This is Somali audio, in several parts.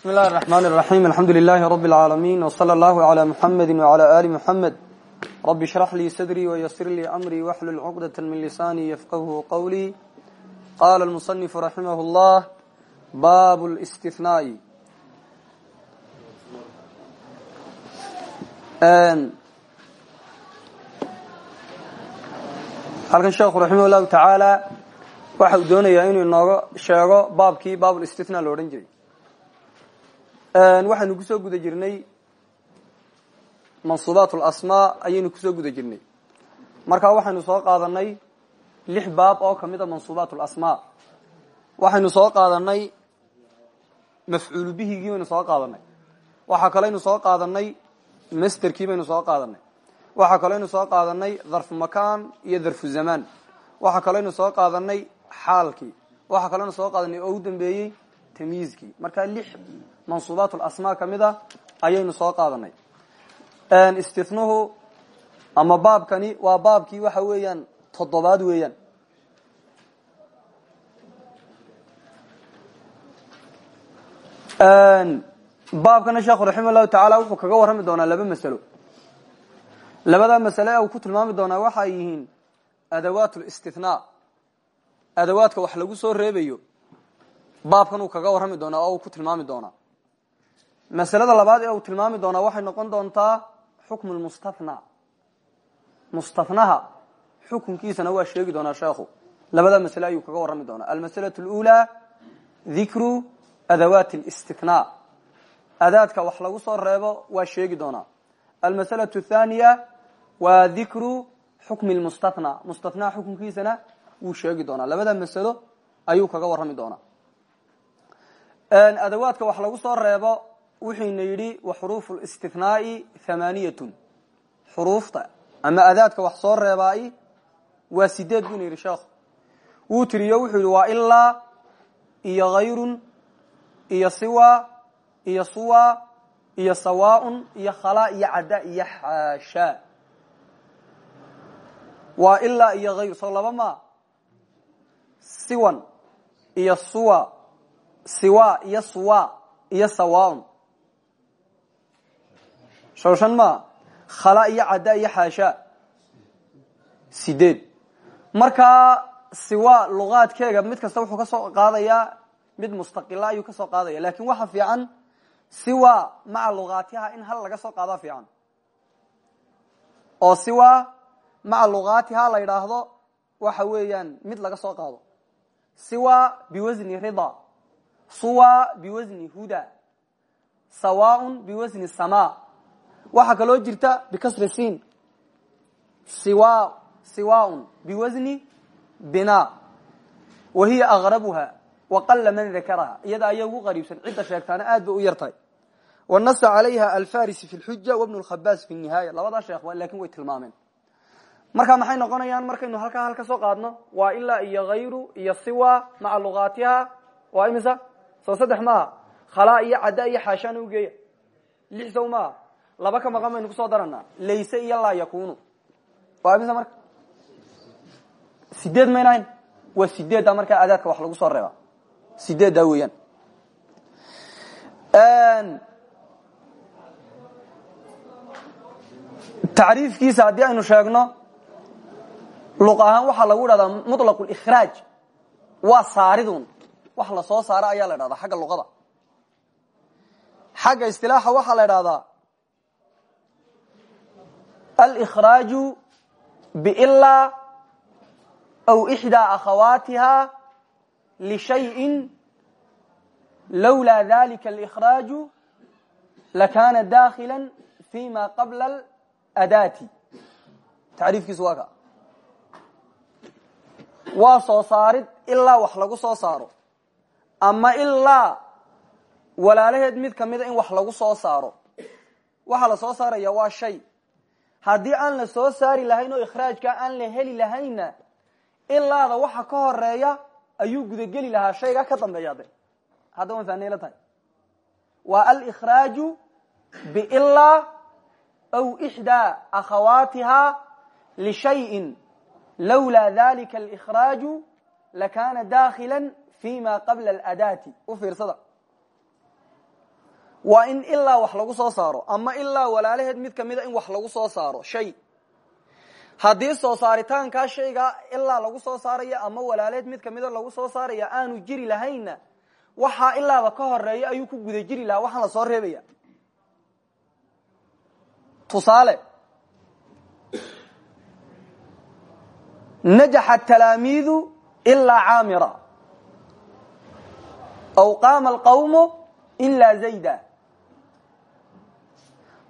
بسم الله الرحمن الرحيم الحمد لله رب العالمين وصلى الله على محمد وعلى آل محمد رب اشرح لي صدري ويسر لي أمري واحلل عقدة من لساني يفقه قولي قال المصنف رحمه الله باب الاستثناء halkan sheekhu raximah llahu tacaala waxa uu doonayaa inuu inooga sheego baabkii baabulistithna lo odhan jiray waxaynu ku soo guda jirnay mansuubaat lasmaa ayaynu ku soo guda jirnay. Markaa waxaynu soo qaadanay lix baab oo ka mid a mansuubaat lasmaa waxaynu soo qaadanay mafcuulu bihigii baynu soo qaadanay. Waxaa kaleynu soo qaadanay masterkii baynu soo qaadanay. Waxaa kaleynu soo qaadanay dharfu makaan iyo dharfu zamaan waxaa kaleynu soo qaadanay xaalkii. Waxaa kaleynu soo qaadanay oo u dambeeyey tamyiizkii markaa lix mansuubaat lasmaa ka mid a ayaynu soo qaadanay. Istinuhu ama baabkani waa baabkii waxa weeyaan toddobaad weeyaan. Baabkana sheekhu raxima llahu tacaala wuxuu kaga warrami doonaa laba masalo. Labada masale uu ku tilmaami doonaa waxa yihiin adawaat listithnaa adawaadka wax lagu soo reebayo baabkan uu kaga warrami doonaa oo uu ku tilmaami doonaa masalada labaad ee uu tilmaami doonaa waxay noqon doontaa xukmu lmustathna mustathnaha xukunkiisana waa sheegi doonaa sheekhu. Labada masale ayuu kaga warrami doonaa. Almasalatu lula dikru adawaati listithnaa adaadka wax lagu soo reebo waa sheegi doonaa. Almasalatu thaniya waa dikru xukmi lmustathna mustathnaha xukunkiisana wuu sheegi doonaa. Labada masalo ayuu kaga warrami doonaa. Adawaadka wax lagu soo reebo wuxuyna yidhi wa xuruufu listithnaai thamaniyatun xuruufta ama adaadka wax soo reebaay waa sideed buna yidhi sheekhu wuu tiriyo wuxuu yidhi waa ilaa iyo hayrun iyo siwa iyo suwa iyo sawaaun iyo khala iyo cadda iyo xaasha waa ilaa iyo hayr soo siwan iyo suwa siwa iyo suwa iyo sawaaun showshan ma khala iyo cadda iyo xaasha. Sideed. Markaa siwa luqaadkeega mid kasta wuxuu ka soo qaadayaa mid mustaqila ayuu ka soo qaadaya. Lakin waxa fiican siwa maca luqaatiha in hal laga soo qaada fiican. Oo siwa maca luqaatiha la yidhaahdo waxa weeyaan mid laga soo qaado. Siwa biwasni rida. Suwa biwasni huda. Sawaaun biwasni sama waxaa kaloo jirta bikasri sin siwa siwaun biwasni bina. Wa hiya aqrabuha waqala man dakaraha iyada ayaa ugu qariibsan. Cidda sheegtaana aad bay u yar tahay. Wanasa calayha alfarisi fi lxuja wabnu lkhabaas fi nihaaya labadaa sheekh tilmaameen. Marka maxay noqonayaan? Markaynu halkaa hal ka soo qaadno. Waa ilaa iyo hayru iyo siwa maca luqaatiha waa imisa? Soo saddex maaha khalaa iyo cadda iyo maaha laba ka maqan baynu ku soo daranaa layse iyo la yakunu waa imisa marka sideed maynahayn waa sideeddaa markaa adaadka wax lagu soo reeba. Sideeddaa weeyaan. Tacriifkiisa haddii aynu sheegno luq ahaan lagu idhahdaa muطlaq اlikhraaj waa saaridun. Wax la soo saaro ayaa la idhahdaa xagga luqada. Xagga istilaaxa waxaa la idhahdaa alkhraaju bila aw ixdaa akhawaatiha lishayin lowlaa dalika alkhraaju lakaana dakhila fi ma qabla adaati tacriifkiisu waa ka waa soo saarid ilaa wax lagu soo saaro ama ilaa walaalaheed mid ka mida in wax lagu soo saaro waxaa la soo saaraya waa shay haddii aan la soo saari lahayn oo ikhraajkaa aan la heli lahaynna ilaada waxa ka horreeya ayuu gudageli lahaa shaygaa ka dambeeya de hadda waan fahnayla tahay. Waa alikhraaju biilaa aw ixdaa akhawaatihaa lishayin lawlaa dalika alikhraaju lakaana dakhila fi ma qabla aladati u fiirsada waa in ilaa wax lagu soo saaro ama ilaa walaalaheed mid kamida in wax lagu soo saaro shay. Haddii soo saaritaankaa shayga ilaa lagu soo saaraya ama walaaleed mid kamida lagu soo saaraya aanu jiri lahaynna waxaa ilaaba ka horreeya ayuu ku guda jiri lahaa waxaan la soo reebaya. Tusaale. Najaxa talaamiidu ilaa caamira. Aw qaama alqawmu ilaa zayda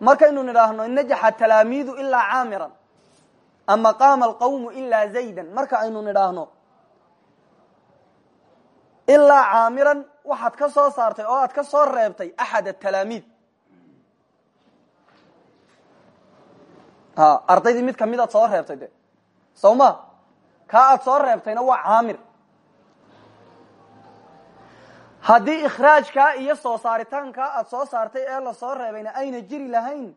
markaynu nidhaahno najaxa talaamiidu ilaa caamiran ama qaama alqawmu ilaa zaydan. Marka aynu nidhaahno ilaa caamiran waxaad ka soo saartay oo aad ka soo reebtay axad atalaamiid ardaydii mid ka mid aad soo reebtay de. Soo ma kaa aad soo reebtayna waa caamir haddii ikhraajkaa iyo soo saaritaankaa aad soo saartay ee la soo reebayna ayna jiri lahayn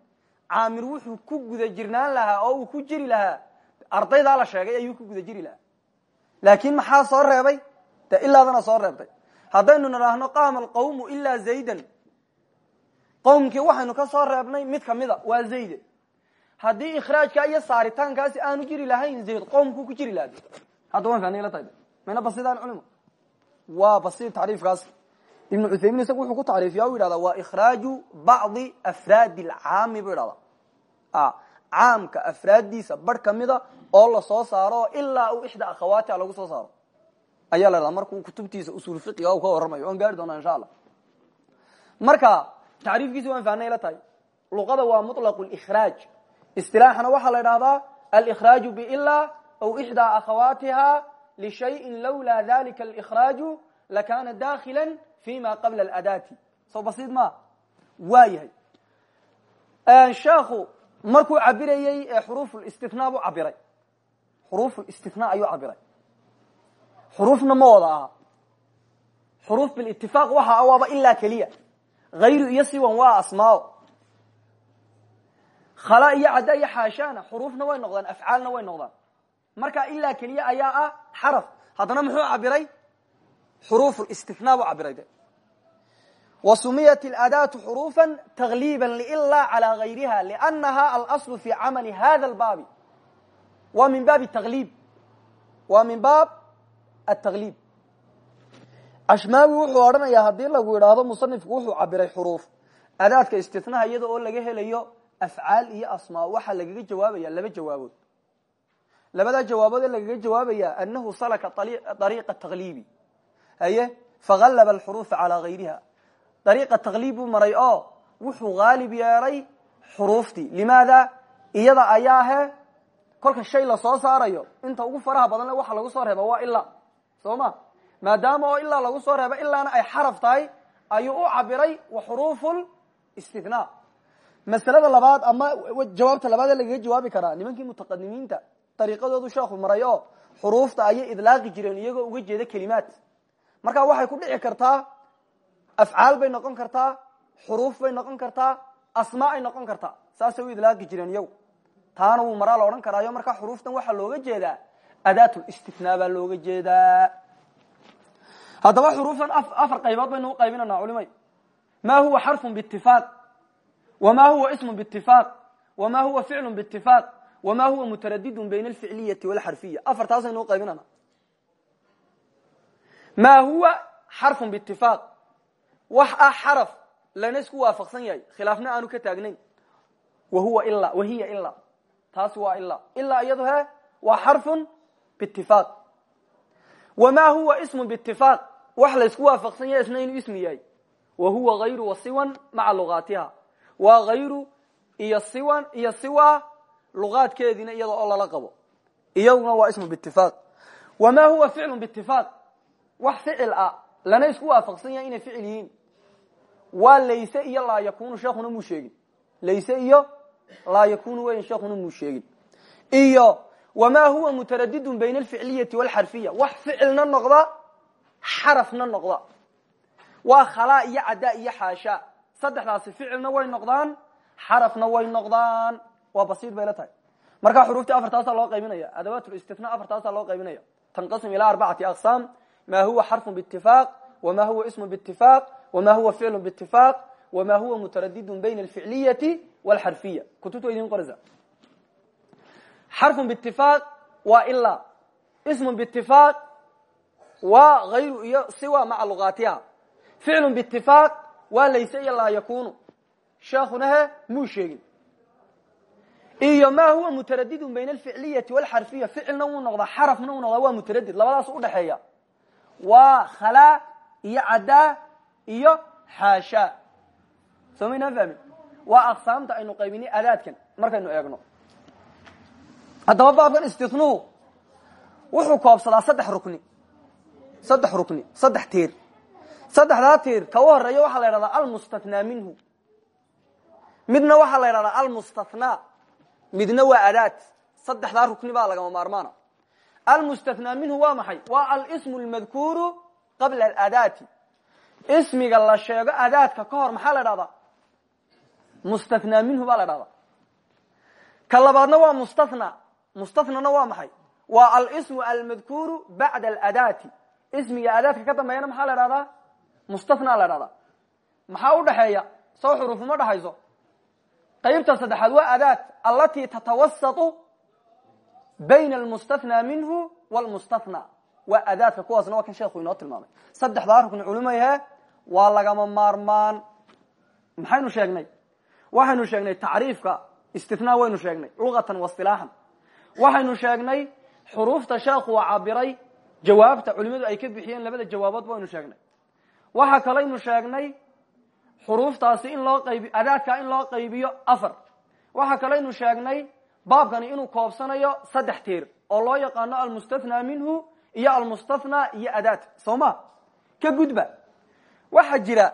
caamir wuxuu ku guda jirnaan lahaa oo uu ku jiri lahaa. Ardaydaa la sheegay ayuu ku guda jiri lahaa. Laakin maxaa soo reebay? De ilaadana soo reebtay. Haddaynu nidhaahno qaama alqawmu ilaa zaydan. Qowmkii waxaynu ka soo reebnay mid kamida waa zayde. Haddii ikhraajka iyo saaritaankaasi aanu jiri lahayn zayd qowmku ku jiri laha hadda waan la tahay. Mayna basidaan culimo waaba si tacriifkaas ibn uthaymin isagu wuxuu ku tacriifiya u yidhahda waa ikhraaju bacdi afraadi lcaami buu yidhahda caamka afraaddiisa bar ka mida oo la soo saaro ilaa u ixda akhawaatia ah lagu soo saaro. Ayaa la yhahda markuu kutubtiisa usuul fiqiga u ka warramayo oon gaari doona insha allah. Marka tacriifkiisi waan fahnay la tahay. Luqada waa muطlaq اlkhraaj istilaaxana waxaa la idhahdaa alikhraaju bila aw ixdaa akhawaatiha lishayin lawlaa dalika اlإkhraaju lakana dakila fi ma qabla اladaati so basiid ma waa yahay sheekhu markuu cabirayey xuruuf اlistina buu cabiray xuruuf اlistina ayuu cabiray xuruufna ma wada aha xuruuf bilitifaaq waxa waaba ilaa keliya hayru iyo siwan waa asmaao khala iyo cadda iyo xaashana xuruufna way noqdaan afcaalna way noqdaan marka ilaa keliya ayaa ah xaraf. Haddana muxuu cabiray xuruuf listina buu cabiray de wa sumiyat اladaatu xuruufa tagliiba liilaa calى gayriha lanaha alaslu fi camali hada lbaabi wa min baabi tagliib wa min baab ataqliib ashmaawi wuxuu odhanayaa haddii lagu idhaahdo musanifku wuxuu cabiray xuruuf. Adaadka istinaha iyada oo laga helayo afcaal iyo asmaa waxaa lagaga jawaabaya laba jawaabood labadaa jawaabood ee lagaga jawaabaya anahu salaka ariiqa taqliibi. Haye? Fagalaba alxuruufa calaa gayriha. Dariiqa taqliib buu maray oo wuxuu haalib yeelay xuruuftii. Limaada? Iyada ayaa kolka shay la soo saarayo inta ugu faraha badan waxa lagu soo reeba waa ilaa soo ma? Maadaama oo ilaa lagu soo reeba ilaana ay xaraf tahay ayuu u cabiray wa xuruufu istina masalada labaad ama jawaabta labaad ee lagaga jawaabi karaa nimankii mutaqadimiinta dariiqadoodu sheekhu maray oo xuruufta ayay idlaaqi jireen iyagoo uga jeeda kelimaad. Marka waxay ku dhici kartaa afcaal bay noqon kartaa xuruuf bay noqon kartaa asmaa ay noqon kartaa saasay u idlaaqi jireen iyagu. Taana wuu maraa la karaayo markaa xuruuftan waxaa looga jeedaa adaatulistinaa baa looga jeedaa haddaba xuruuftan afar qaybood baynu u qaybinanaa culimay. Ma huwa xarfun biitifaaq wma huwa ismu biitifaaq wma huwa ficlu biitifaaq wma huwa mutaradidun bayna alficliyati walxarfiya afartaasaynu qaybinana ma huwa xarfun biitifaaq wax ah xaraf lana isku waafaqsan yahay khilaafna aanu ka taagnayn wahuwa ila wahiya ila taasi waa ila ilaa iyado he waa xarfun biitifaaq wma huwa ismu biitifaaq wax laysku waafaqsan yahay isna inuu ismi yahay wa huwa hayru wasiwan maca lugaatiha waa hayru iyo siwan iyo siwa luqaadkeediina iyada oo lala qabo. Iyaguna waa ismu biitifaaq wama huwa ficlu biitifaaq wax ficil ah lana isku waafaqsan yahay inay ficil yihiin. Waa layse iyo laa yakunu sheekuna muu sheegin? Layse iyo laa yakunu weyn sheekuna muu sheegin? Iyo wma huwa mutaradidun bayna alficliyati walxarfiya? Wax ficilna noqda xarafna noqda. Waa khalaa iyo caddaa iyo xaasha saddexdaasi ficilna way noqdaan xarafna way noqdaan waa basiid bay la tahay. Markaa xuruuftii afartaasaa loo qaybinaya adawaat listina afartaasaa loo qaybinaya tanqasim ilaa arbacati aqsaam ma huwa xarfu biitifaaq wma huwa ismu biitifaaq wma huwa ficlu biitifaaq wama huwa mutaradidun bayna alficliyati walxarfiya kutubta wa idin qoraysa xarfun biitifaaq waa ilaa ismun biitifaaq waa hayru siwa maca lugaatiha. Ficlun biitifaaq waa layse iyo yakunu sheekuna he sheegin iyo ma huwa mutaradidun bayna alficliyati walxarfiya ficilna wuu noqdaa xarafna wuu noqdaa waa mutaradid labadaas udhaxeeya waa khalaa iyo caddaa iyo xaasha soo maynaan fahmin? Waa aqsaamta aynu qaybinay adaadkan markaynu eegno. Haddaba baabkan istinuu wuxuu koobsadaa saddex rukni. Saddex rukni saddex tiir. Saddexdaa tiir ka u horreeya waxaa la ydhahdaa almustathnaa minhu. Midna waxaa la ydhahdaa almustathnaa midna waa adaad. Saddexdaa rukni baa lagama maarmaana. Almustathnaa minhu waa maxay? Waa alsmu lmadkuuru qabla aladaati. Ismiga la sheego adaadka ka hor maxaa la dhahdaa mustathnaa minhu baa la dhahdaa ka labaadna waa mustathna mustathnana waa maxay? Waa alsmu almadkuuru bacda aladaati. Ismiga adaadka ka dambeeyana maxaa la dhahdaa mustathna la dhahdaa maxaa udhaxeeya soo xurufuma dhexayso qaybta saddexaad waa adaad alatii tatawasatu bayna almustathnaa minhu wlmustathna waa adaadka kuwaasna waa kan sheekhu inoo tilmaamay. Saddexdaa rukni culimahe waa lagama maarmaan. Maxaynu sheegnay? Waxaynu sheegnay tacriifka istinaa waynu sheegnay lugatan wasilaaxan waxaynu sheegnay xuruufta sheekhu cabiray jawaabta culimadu ay ka bixiyeen labada jawaabood baynu sheegnay. Waxa kalaynu sheegnay xuruuftaasi in loo qaybi adaadka in loo qaybiyo afar. Waxa kalaynu sheegnay baabkani inuu koobsanayo saddex tiir oo loo yaqaano almustathnaa minhu iyo almustathnaa iyo adaad. Soo ma? Ka gudba. Waxaa jira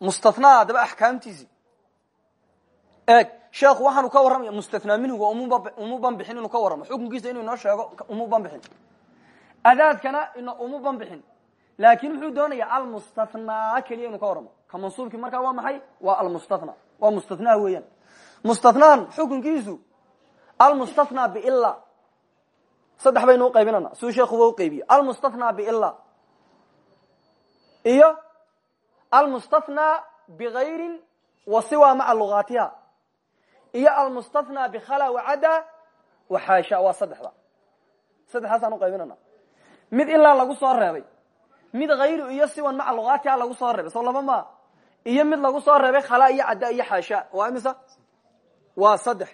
mustathnaa haddaba axkaamtiisii eeg sheekhu waxaanu ka warramaya mustathnaa minhuga umu banbixin inuu ka warramo. Xukunkiisa inuu inoo sheego umu banbixin adaadkana umu banbixin laakin muxuu doonaya almustathnaa keliya inuu ka warramo ka mansuubkii markaa waa maxay? Waa almustathna waa mustathnaa weeyaan. Mustathnaan xukunkiisu almustathnaa bila saddex baynu uqaybinana siuu sheekuba uqaybiye almustathnaa bila iyo almustathnaa bigayrin wa siwa maca lugaatiha. Iyo almustathnaa bikhala wacada waxaasha waa saddexda. Saddexdaasaan uqaybinana mid ilaa lagu soo reebay. Mid hayru iyo siwan maca lugaatiha lagu soo reebay. Soo laba ma iyo mid lagu soo reebay khala iyo cadda iyo xaasha. Waa imisa? Waa saddex.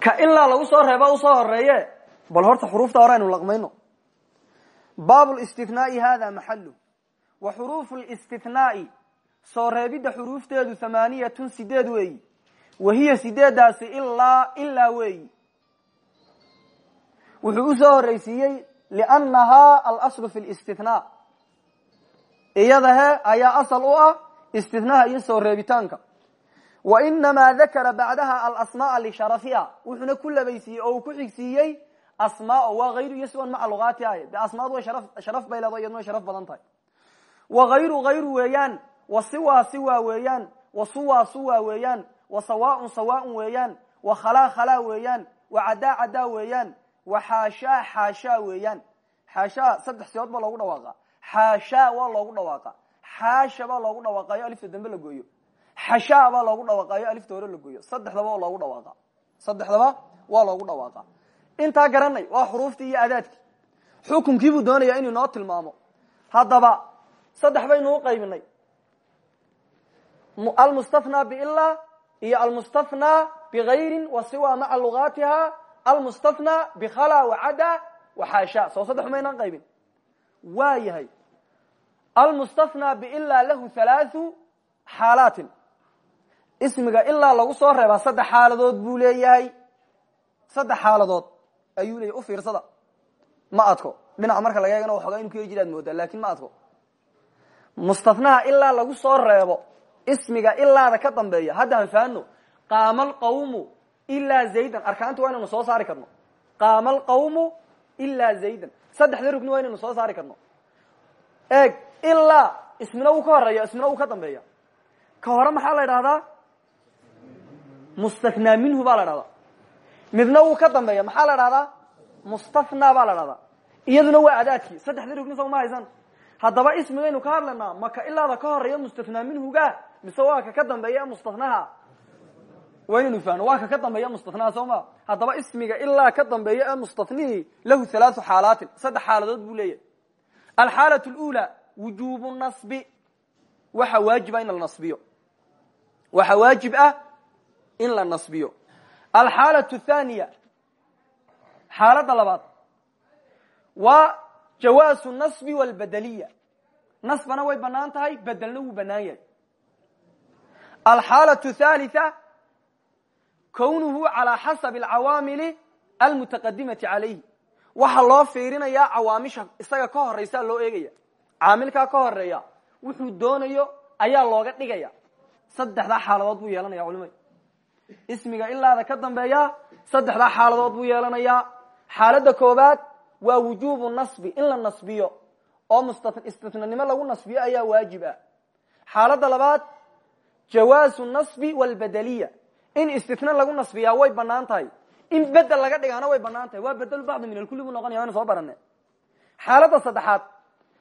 Ka ilaa lagu soo reeba u soo horeeye bal horta xuruufta hore aynu laqmayno. Baab listinaai hada maxalu wa xuruufu listinaai soo reebidda xuruufteedu hamaaniyatun sideed weeyi. Wa hiya sideedaasi ilaa ilaa weeyi. Wuxuu u soo horeysiiyey liannahaa alaslu fi lstinaa iyada he ayaa asal u ah istinaha iyo soo reebitaanka wa inamaa dakara bacdaha alasmaaa lisharafiha wuxuuna ku labaysiiyey oo uu ku xigsiiyey asmaao waa hayru iyo siwan maca lugaatiha de asmaadu way sharaf bay leedo iyadna way sharaf badan tahay wa hayru weeyaan wa siwa weeyaan wa suwa weeyaan wa sawaaun sawaaun weeyaan wa khalaa khalaa weeyaan wa cadaa cadaa weeyaan wa xaashaa weeyaan xaashaa saddex siyood baa loogu dhawaaqa. Xaashaa waa loogu dhawaaqa. Xaasha baa loogu dhawaaqayo alifta dambe la gooyo. Xashaa baa loogu dhawaaqayo alifta hore la gooyo. Saddexdaba waa loogu dhawaaqa. Saddexdaba waa loogu dhawaaqa. Intaa garanay waa xuruuftii iyo adaadkii. Xukunkiibuu doonaya inuu noo tilmaamo. Haddaba saddex baynu uqaybinay almustathnaa bila iyo almustathnaa bigayrin wa siwa maca lugaatiha almustathnaa bikhala wacada waxaasha soo saddex maynaan qaybin. Waa yahay almustathnaa bila lahu halaathu xaalaatin ismiga ilaa lagu soo reebaa saddex xaaladood buu leeyahay. Saddex xaaladood ayuu leeyahy u fiirsada. Ma adko. Dhinaca marka laga eegana waxoogaa inu ka heri jiraad moodaa laakiin ma adko. Mustathnaha ilaa lagu soo reebo ismiga ilaada ka dambeeya. Haddaan faano qaama alqawmu ilaa zaydan arkaanta waa inaynu soo saari karno qaama alqawmu ilaa zaydan saddexda rugni waa inaynu soo saari karno eeg ilaa ismina wuu ka horreeya ismina wuu ka dambeeya ka hore maxaa la idhahdaa mustathnaa minhu baa la dhahdaa midna wuu ka dambeeya maxaa la dhahdaa mustathnaa baa la dhahdaa iyaduna waa adaadkii saddexdii rugni soo ma haysan haddaba ismigaynu ka hadlanaa maka ilaada ka horreeya mustathnaa minhuga mise waa ka ka dambeeya mustathnaha waa inaynu fahno. Waa ka ka dambeeya mustathnaha soo ma? Haddaba ismiga ilaa ka dambeeya ee mustathnihi lahu halaau xaalaatin. Saddex xaaladood buu leeyahay. Alxaalat lula wujubu nasbi. Waxa waajib ah in la nasbiyo. Waxa waajib ah in la nasbiyo. Alxaalat thaniya xaaladda labaad waa jawaasu nasbi walbedeliya nasbana way bannaan tahay bedelna wuu banaan yahay. Alxaalaة thalitha kownuhu calى xasabi alcawaamili almutaqadimati calayhi. Waxaa loo fiirinayaa cawaamisha isaga ka horeysaa loo eegaya. Caamilkaa ka horreeya wuxuu doonayo ayaa looga dhigaya. Saddexdaa xaaladood buu yeelanaya culimay. Ismiga ilaada ka dambeeya saddexdaa xaaladood buu yeelanayaa. Xaaladda koobaad waa wujubu nasbi in la nasbiyo. Oo istinanimo lagu nasbiyo ayaa waajib ah. Xaaladda labaad jawaasu nasbi walbedeliya in istina lagu nasbiyaa way bannaan tahay in bedel laga dhigaana way bannaan tahay waa bedelu bacdi min alkuli buu noqonaya waynu soo barane xaaladda saddexaad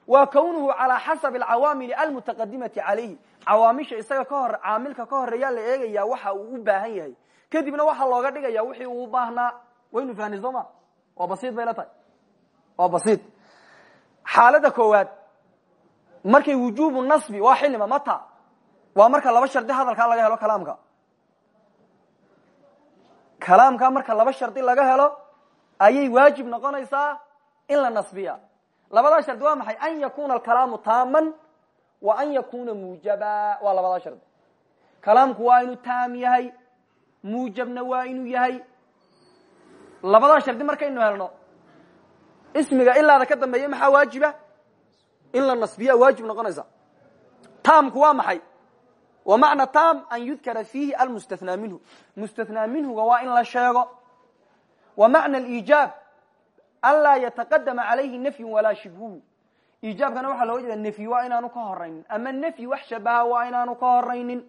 waa kownuhu calaa xasabi alcawaamili almutaqadimati calayhi. Cawaamisha isaga ka hor caamilka ka horeeyaa la eegaya waxa uu u baahan yahay. Kadibna waxaa looga dhigaya wixii uu baahnaa. Waynu fahni soo ma bay la tahay. Waa basiid. Xaaladda koowaad markay wujubu nasbi waa xilima mata waa marka laba shardi hadalkaa laga helo kalaamka kalaamka marka laba shardi laga helo ayay waajib noqonaysaa in la nasbiya. Labadaa shardi waa maxay? An yakuna alkalaamu taaman wa an yakuna muujaba waa labadaa shardi. Kalaamku waa inuu taam yahay muujabna waa inuu yahay. Labadaa shardi markaynu helno ismiga ilaada ka dambeeya maxaa waajiba? In la nasbiya waajib noqonaysa. Taamku waa maxay wa macna tam an yudkara fiihi almustathnaa minhu. Mustathnaa minhuga waa in la sheego. Wa macna aliijaab an laa yataqadama calayhi nafyu walaa shibhuhu iijaabkana waxaa looga jeeda nefyi waa inaanu ka horaynin ama nefyi wax shabaha waa inaanu ka horaynin.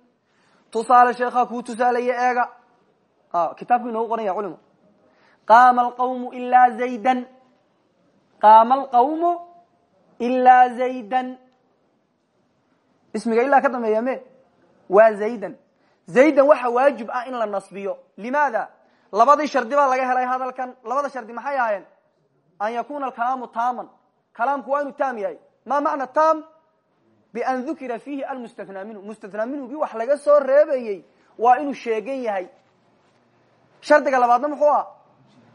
Tusaale sheekhaa kuu tusaaleeye eega. Kitaabku inoogu qoran yaha culimo qaama alqawmu ilaa zaydan. Qaama alqawmu ilaa zaydan. Ismiga ilaa ka dambeeya me waa zaydan. Zaydan waxa waajib ah in la nasbiyo. Limaada? Labadii shardi baa laga helay hadalkan. Labada shardi maxay ahaayeen? An yakuna alkalaamu taaman. Kalaamku waa inuu taam yahay. Ma macna tam bian dukira fiihi almustathnaa minhu. Mustathnaa minhugii wax laga soo reebayey waa inuu sheegan yahay. Shardiga labaadna muxuu ah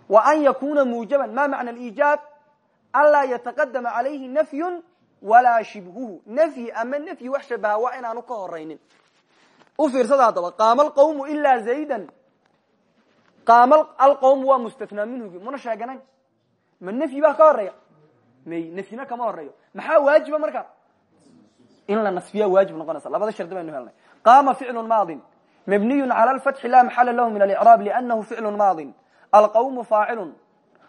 wa an yakuna muujaban. Ma macna aliijaab? An laa yataqadama calayhi nafyun walaa shibhuhu. Nafyi ama nafyi wax shabaha waa inaanu ka horaynin u fiirsada haddaba qaama alqawmu ilaa zaydan. Qaama alqawmu waa mustathnaa minhugi. Muna sheeganayn ma nafyi baa ka may nafyina kama horeeyo maxaa waajiba marka? In la nasbiya waajib noqonaysa. Labada shardi baynu helnay. Qaama ficlu maadin. Mabniyu cala lfatxi la maxala lahu min alicraab lianahu ficlu maadin. Alqawmu faacilu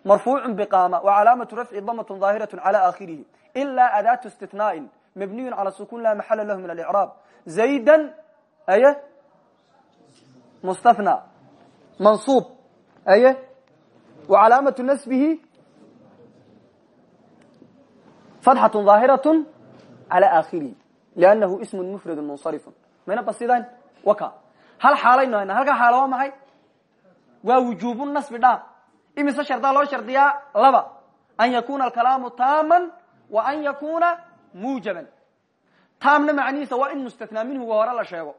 marfuucu bqaama wacalaamatu rafci damat daahiraة cala akhirihi ila adaatu istithnaaءi mabniyu cala sukun la maxala lahu min alicraab zayda aye mustahna mansuub aye wa calaamatu nasbihi? Fatxatu daahiratu cala aakhirihi liannahu ismu mufradu munsarifun. Mayna basidaan waka. Hal xaalaynu haynaa halkaa xaalo waa maxay? Waa wujuubu nasbi dhaa imise shardaa loo shardiyaa laba. An yakuna alkalaamu taaman wa an yakuna muujaban. Taamna macnihiisa waa in mustathnaa minhuga hore la sheego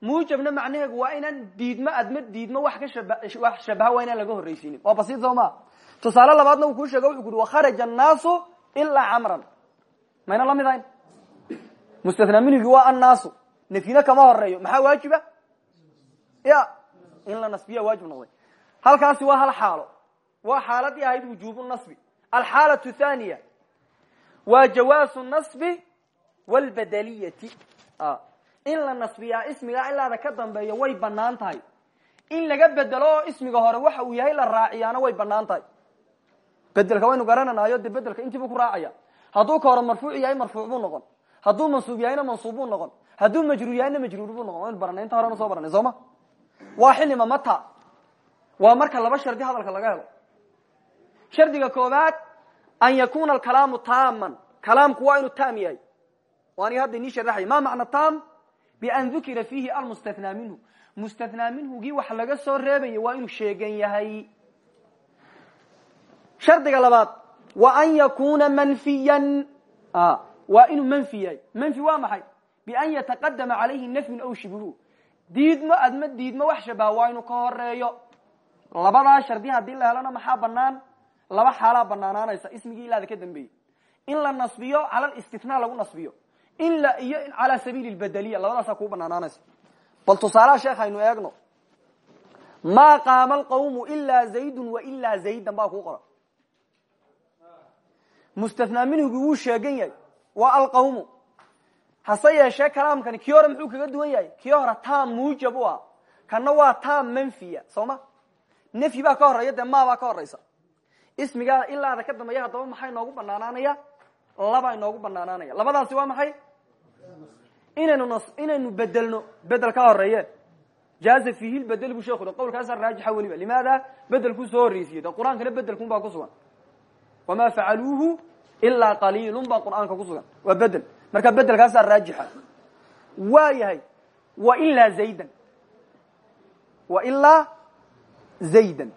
muujabna macnaheegu waa inaan diidmo adma diidmo wax ka shaba wax shabaha waa inaan laga horraysiinin waa basiid soo ma? Tusaale labaadna uu kuu sheego wuxuu ku uhi wakharaja annaasu ilaa camran. Mayna la mid ahayn? Mustathnaa minhugii waa annaasu. Nafyina kama horeeyo maxaa waajiba? Ya in la nasbiya waajib noqday halkaasi waa hal xaalo. Waa xaaladii ahayd wujuubu nasbi. Alxaalatu thaniya waa jawaasu nasbi walbadeliyati in la nasbiyaa ismiga ilaada ka dambeeya way bannaan tahay. In laga bedelo ismiga hore waxa uu yahay la raaciyaana way bannaan tahay. Bedelka waynu garananayo de bedelka intii buu ku raacaya. Hadduu ka hore marfuuc yahay marfuuc buu noqon. Hadduu mansuub yahayna mansuub buu noqon. Hadduu majruur yahayna majruur buu noqon. Waynu baranay inta horena soo baranay soo ma? Waa xilima mata waa marka laba shardi hadalka laga helo. Shardiga koobaad an yakuna alkalaamu taaman. Kalaamku waa inuu taam yahay. Waani hadda inii ma macna taam bian dukira fiihi almustathnaa minhu mustathnaa minhugii wax laga soo reebaya waa inuu sheegan yahay shardiga labaad wa an yakuna manfiyan waa inuu manfi yahay manfi waa maxay bian yataqadama calayhi nafyun aw shibhu diidmo adma diidmo wax shabaha waa inuu ka horeeyo labadaa shardi haddii la helona maxaa banaan laba xaalaa banaanaanaysa ismigii ilaada ka dambeeyey in la nasbiyo cala istithnaa lagu nasbiyo in la iyo calaa sabiili lbedeliya labadaasaa kuu banaanaanaysa bal tusaalaha sheekh aynu eegno maa qaama alqawmu ilaa wa ilaa zaydan baa kuu qoran. Mustathnaa minhigi wuu sheegan yahay waa alqawmu. Hase yeeshee kalaamkani kii hore muxuu kaga duwan yahay? Kii hore taam muujab ah kana waa taam manfiya soo ma? Nafyi baa ka horreeya dee maa baa ka horeysa ismigaa ilaada ka dambeeya haddaba maxaa inoogu banaanaanaya labaa inoogu banaanaanaya labadaasi waa maxay inaynu inaynu bedelno bedel ka horeeye jaaza fiihi lbedel bu sheekhu qawlkaasa raajixa weliba limaada bedelkuu soo horreysiyey de qur'aankana bedelkun baa ku sugan wamaa facaluuhu ilaa qaliilun baa qur'aanka ku sugan waa bedel marka bedelkaasaa raajixa waa yahay wa ilaa zaydan wa ilaa zaydan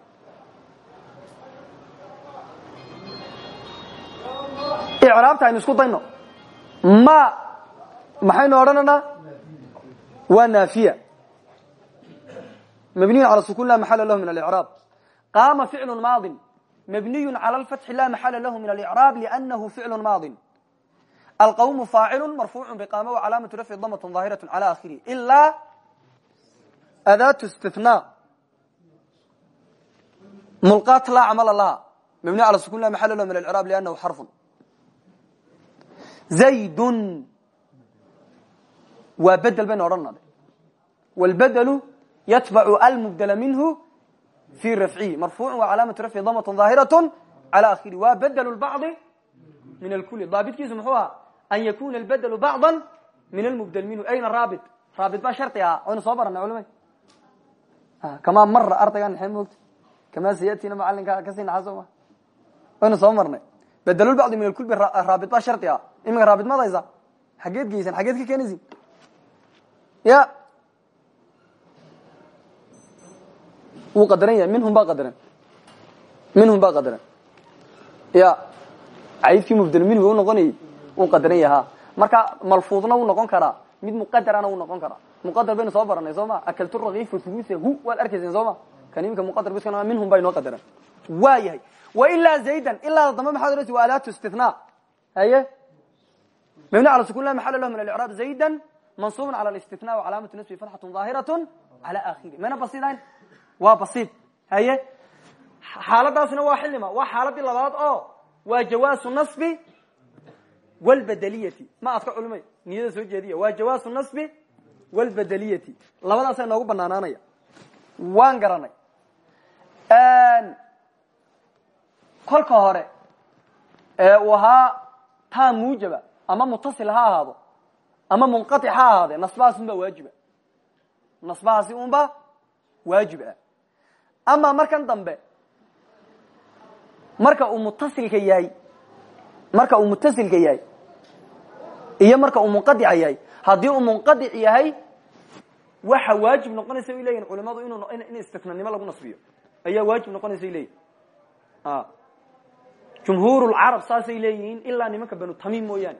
icraabta aynu isku dayno ma maxaynu odhanaynaa waa naafiya. Mabniyu cala sukun la maxala lahu min alicraab qaama ficlu maadin. Mabniyu cala lfatxi la maxala lahu min alicraab lianahu ficlu maadin. Alqawmu faacilu marfuucu biqaama wacalaamatu rafci damat daahiraة cala akhirihi ilaa adaatu istithnaa mulqaat laa camala laha. Mabniy cala sukun la maxala lahu min alicraab lianahu xarfun zaydun waa bedel baynu odhanna wlbedelu yatbacu almubdela minhu fi rafcihi marfuucu wacalaamatu rafci damat daahiraة cala akhirihi waa bedel bacdi min alkuli daabitkiisu muxuu aha an yakuna albedelu bacda min almubdel minhu. Ayna raabit? Raabit baa shardi ah waynu soo baranay culima kamaa mara ardaygaan maxay moogta kamaa sayatina macalinka ka sii naxa soo ma waynu soo marnay. Bedelulbacdi min alkulbi raabit baa shardi ah iminka raabit madaysa xageed geysan xageed ka keenaysin ya. Wuu qadaran yahay minhum baa qadaran. Minhum baa qadaran. Ya. Caydkii mubdel minhu u noqonayay uu qadaran yaha marka malfuudna wuu noqon karaa mid muqadarana wuu noqon karaa muqadar baynu soo baranay soo ma? Akaltu rakiifa hulusahu waad arkaysen soo ma? Kan iminka muqadar bis minhum baa inoo qadaran. Waa yahay wa ilaa zaydan ilaada dambe maxaad orati wa alaatu istithnaa haye? Mabni cala sukun la maxala lahu min alicraab zaydan mansuubun cala alistithna wa calaamatu nasbi fatxatun daahiratu cala akhiri mayna basidayn waa basiid haye xaaladaasina waa xilima waa xaaladii labaad oo waa jawaasu nasbi wlbedeliyati ma adka culmay niyada soo jeediya waa jawaasu nasbi wlbedeliyati labadaasa inoogu banaanaanaya waan garanay kolka hore ee uu ahaa taa muujaba ama mutasil ha ahaado ama munqatic ha ahaadee nasbahaas unbaa waajiba nasbahaasi unba waajib ah ama markan dambe marka uu mutasilka yahay marka uu mutasilka yahay iyo marka uu munqadica yahay haddii uu munqadic yahay waxa waajib noqonaysa ay leyihin culimadu inu in istinanimo lagu nasbiyo ayaa waajib noqonaysa ay leyihin jumhuur lcarab saasay leeyihiin ilaa nimanka banu tamim mooyaane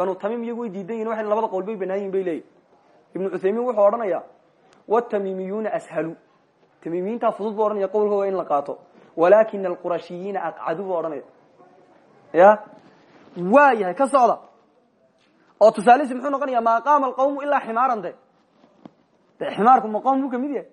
banu tamim iyagu way diidan yihiin waxay labada qowl bay banaayihin bay leeyihiin ibnu cuthaymiin wuxuu odhanaya wtamimiyuuna ashalu. Tamiimiyiintaa fudud bu ohanaya qowlkooga in la qaato. Walakina alqurashiyiina aqcadu bu odhanaya ya? Waa yahay ka socda. Oo tusaalisi muxuu noqonaya maa qaama alqawmu ilaa ximaaran de. De ximaarku ma qowm buu ka mid yahay?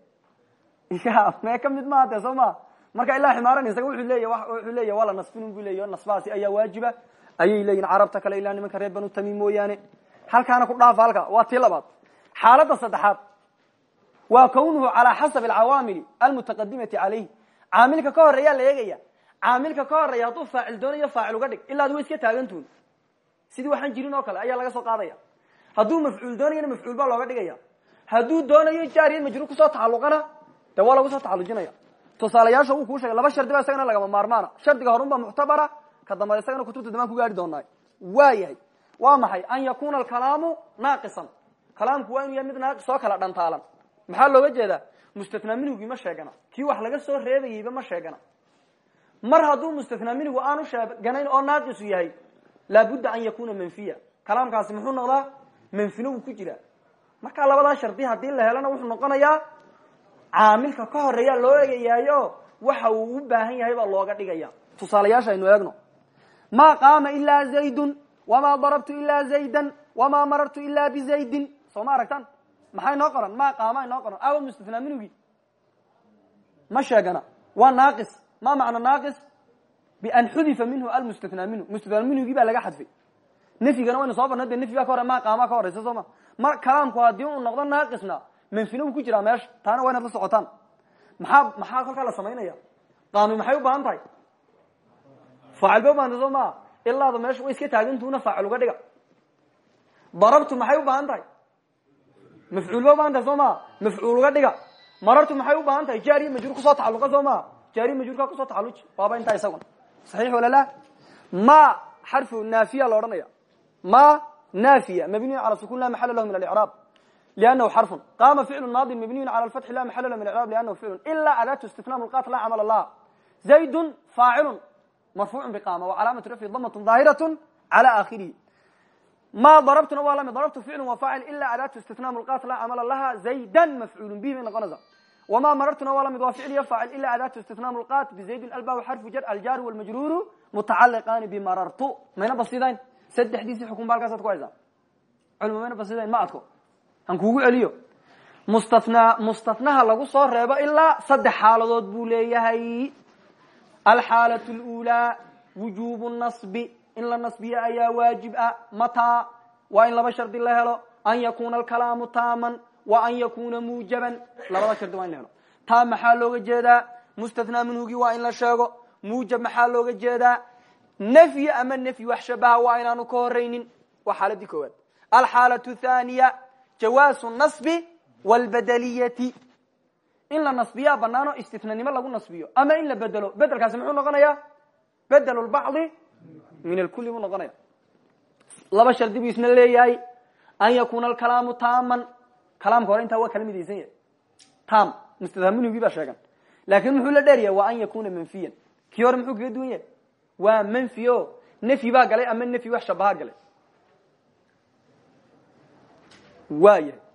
Ya mee ka mid maaha de soo maa marka ilaa ximaaran isaga wuxuu leeya wuxuu leeya waa la nasbinun bu leya nasbahaasi ayaa waajiba ayay leeyihiin carabta kale ilaa nimanka reer banu tamim mooyaane. Halkaana ku dhaafa halka waa tii labaad. Xaaladda saddexaad waa kawnuhu calaa xasab alcawaamili almutaqadimati calayh caamilka ka horeeyaa la eegaya. Caamilka ka horreeya hadduu faacil doonayo faacil uga dhig. Ilaa ad way iska taagantuun sidii waxaan jirin oo kale ayaa laga soo qaadaya. Hadduu mafcuul doonayana mafcuul baa looga dhigaya. Hadduu doonayo jaariya majruur ku soo tacaluqana dee waa lagu soo tacalujinaya tusaalayaasha wuu kuu sheegay laba shardi ba isagana lagama maarmaana. Shardiga horun baa muctabara ka damba isagana kutubta damaan ku gaari doonaa waa yahay waa maxay? An yakuna alkalaamu naaqisan. Kalaamku waa inuu yahay mid naaqis oo kala dhantaalan. Maxaa looga jeedaa? Mustathnaa minhugii ma sheegana. Kii wax laga soo reebayeyba ma sheegana. Mar hadduu mustathnaa minhu aanu sheeganayn oo naaqisu yahay laabudda an yakuna manfiya. Kalaamkaasi muxuu noqdaa manfina ku jiraa. Markaa labadaa shardi haddii la helana wuxuu noqonayaa caamilka ka horreeya loo egayaayo waxa uu u baahan yahay baa looga dhigaya tusaalayaasha aynu eegno ma qaama ilaa zaydun wamaa darabtu ilaa zaydan wamaa marartu ilaa bizaydin soo ma aragtaan? Maxay noo qoran ma qaama inoo qoran awa mustathnaa minugii ma sheegana. Waa naaqis. Ma macna naaqis? Bian xudifa minhu almustathnaa minhu mustathnaa minhugii baa laga xadfay. Nafyigana waynu soo barna de nafyi baa ka hore ma qaama ka horeysa soo ma. Mar kalaamku haddii uu noqdo naaqisna manfina uu ku jiraa meesha taana waa inaad faacil ba ubahanta soo maa ilaada meesha way iska taagantuna faacil uga dhiga. Darabtu maxay u baahan tahay mafcuul ba ubaahan tahay soo maa mafcuul uga dhiga. Marartu maxay u baahan tahay jaariya majruur ku soo tacaluqa soo maa jaariya majruurkaa ku soo tacaluji waaba intaa isaguna saxiix wala la ma xarfu naafiya la odhanaya. Ma naafiya mabniyu cala sukun la maxala lahu min alicraab liannahu xarfun. Qama ficlu maadin mabniyun cala alfatxi la maxala lahu min icraab liannahu ficlun ila adaatu istifna mulqat la camal laha zaydun faacilun marfuucu biqama wacalaamatu rafci damatun daahiratu cala aakhirihi ma darabtuna waa la mid darabtu ficlu wa faacil ila adaatu istifna mulqat la camala laha zaydan mafcuulun bihi bay noqonaysa wma marartuna waa la mid waa ficl iyo faacil ila adaatu istifna mulqat bizaydin alba xarfu jar aljaari walmajruuru mutacaliqaani bimarartu mayna basidayn saddexdiisi xukun ba halkaasaad ku haysaa culima mayna basidayn ma adko han kuugu celiyo mustathnaa mustathnaha lagu soo reebo ilaa saddex xaaladood buu leeyahay alxaalatu lulaa wujubu nasbi in la nasbiyo ayaa waajib ah mataa waa in laba shardi la helo an yakuna alkalaamu taaman wa an yakuna muujaban labada shardi waa in la helo taam maxaa looga jeedaa mustathnaa minhugii waa in la sheego muujab maxaa looga jeedaa nafyi ama nafyi wax shabaha waa inaanu ka horaynin waa xaaladii koowaad alxaalatu thaniya jawaasu nasbi wlbadeliyati in la nasbiyaa banaano istinanimo lagu nasbiyo ama in la bedelo. Bedelkaasi muxuu noqonaya bedel lbacdi min alkuli buu noqonaya laba shardi buu isna an yakuna alkalaamu taaman. Kalaamka hore intaa waa kala yahay. Tam mustadhaminugii baa sheegan. Laakin muxuu la dheer yahay waa an yakuna manfiyan. Kii muxuu kaga yahay? Waa manfi o nafyi baa galay ama nafyi wax shabaha galay? Waa yahay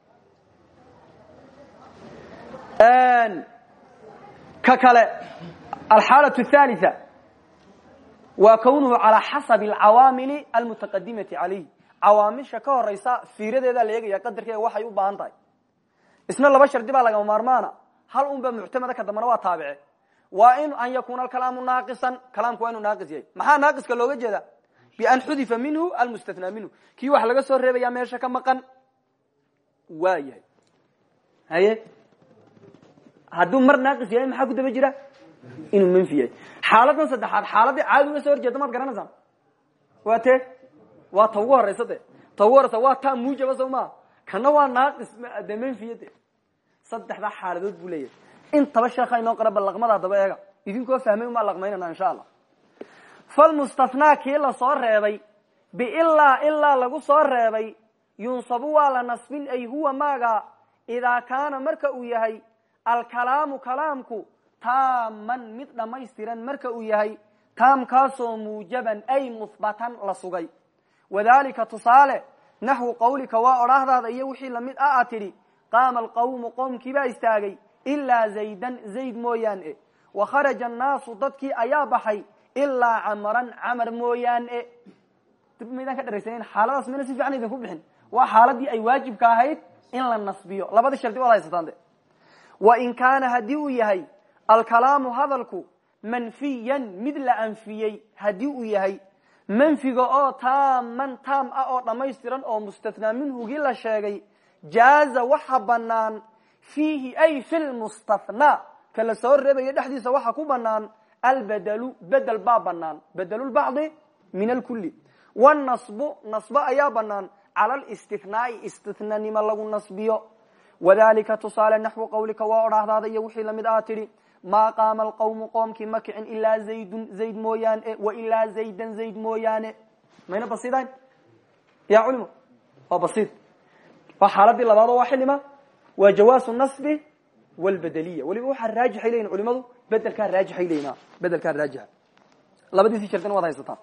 ka kale alxaalaة الثالثة waa kwnuhu calى xasabi اlcawaamili almutaqadimati calayh cawaamisha ka horeysa fiiradeedaa la eegaya qadarkeeda waxay u baahan tahay isna laba shardi baa lagama maarmaana hal un ba muctamada ka dambana waa taabice waa in an yakuna alkalaamu naaqisan kalaamku waa inuu naaqis yahay maxaa naaqiska looga jeeda bian xudifa minhu almustathnaa minhu kii wax laga soo reebaya meesha ka maqan waa yahay haye Hadduu mar naaqis yahay maxaa ku daba jira? Inuu manfi yahay. Xaaladan saddexaad xaaladii caadi uga soo horjeeda maad garanaysaan waa te waa ta ugu horeysa de ta ugu horeysa waa ta muujaba soo kana waa naaqis de manfiya de saddexdaa xaaladood buu leeyahay. Intaba sheekha inoo qara laqmada daba eega. Idinkoo fahmay umaa laqmaynana insha allah falmustathnaa kii la soo reebay biilaa ilaa lagu soo reebay yunsabu waa la nasbin ay huwa maaga idaa kaana marka uu yahay alkalaamu kalaamku taaman mid dhammaystiran marka uu yahay taamkaasoo muujaban ay muhbatan la sugay. Wadalika tusaale naxwu qawlika waa odhaahdaada iyo wixii la mid ah a tidhi qaama alqawmu qowmkii baa istaagay ilaa zaydan zayd mooyaane. Wa kharaja annaasu dadkii ayaa baxay ilaa camran camar mooyaane. Maydaan ka dharaysanen xaaladaas mayna si fiican idinku bixin. Waa xaaladii ay waajibka ahayd in la nasbiyo. Labadii shardi waad haysataan wain kaana haddii uu yahay alkalaamu hadalku manfiyan mid la anfiyey haddii uu yahay manfiga oo taaman taam ah oo dhammaystiran oo mustathnaa minhugii la sheegay jaaza waxa banaan fiihi ay fi lmustathnaa ka la soo reebayo dhexdiisa waxa ku banaan albedelu bedel baa banaan bedelulbacdi min alkuli wanasbu nasbo ayaa banaan cala listithnaai istithnanimo lagu nasbiyo wadalika tusaale naxwu qawlika waa odhaahdaada iyo wixii la mid ah tidhi maa qaama alqawmu qoomkii ma kicin ilaa zaydun zayd mooyaane wa ilaa zaydan zayd mooyaane mayna basidayn ya culimo waa basid waa xaaladii labaadoo waa xilima waa jawaasu nasbi wlbedeliya weliba waxaa raajixay leyihin culimadu bedelkaa raajixay leyihin bedelkaa raajixa labadiisi shardina waad haysataan